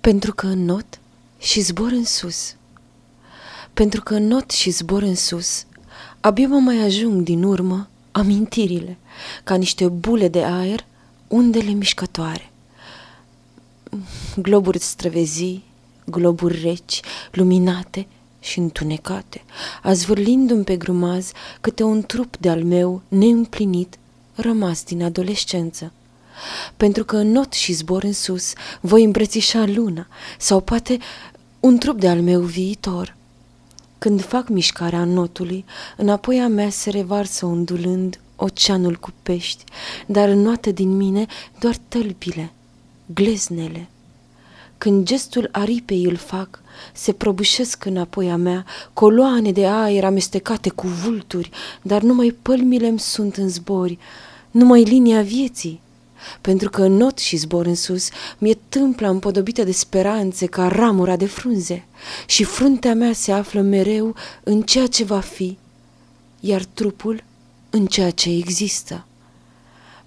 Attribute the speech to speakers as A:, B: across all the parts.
A: Pentru că not și zbor în sus. Pentru că not și zbor în sus, abia mă mai ajung din urmă amintirile, ca niște bule de aer, undele mișcătoare. Globuri străvezii, globuri reci, luminate și întunecate, azvârlindu-mi pe grumaz câte un trup de-al meu neîmplinit, rămas din adolescență pentru că în not și zbor în sus voi îmbrățișa luna sau poate un trup de al meu viitor. Când fac mișcarea notului, înapoi a mea se revarsă ondulând oceanul cu pești, dar înnoată din mine doar tălpile, gleznele. Când gestul aripei îl fac, se prăbușesc înapoi a mea coloane de aer amestecate cu vulturi, dar numai pălmile sunt în zbori, numai linia vieții pentru că not și zbor în sus mi-e tâmpla împodobită de speranțe ca ramura de frunze și fruntea mea se află mereu în ceea ce va fi, iar trupul în ceea ce există.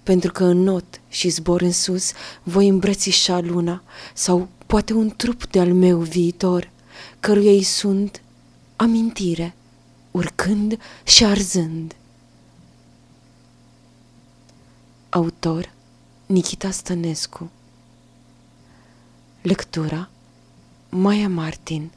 A: Pentru că în not și zbor în sus voi îmbrățișa luna sau poate un trup de-al meu viitor, căruia îi sunt amintire, urcând și arzând. Autor Nikita Stănescu. Lectura Maia Martin